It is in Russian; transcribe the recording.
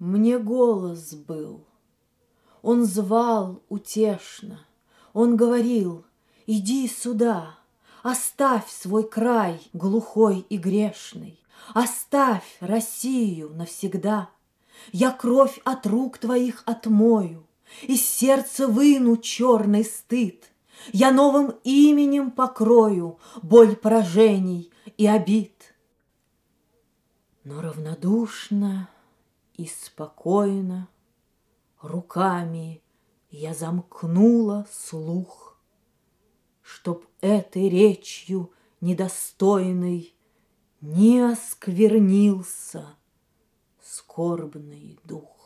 Мне голос был, он звал утешно, Он говорил, иди сюда, Оставь свой край глухой и грешный, Оставь Россию навсегда. Я кровь от рук твоих отмою, Из сердца выну черный стыд, Я новым именем покрою Боль поражений и обид. Но равнодушно и спокойно Руками я замкнула слух, Чтоб этой речью недостойной Не осквернился скорбный дух.